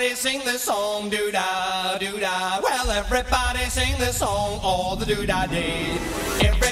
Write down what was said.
everybody sing this song, doo da, doo da. Well, everybody sing this song all the doo da day. Every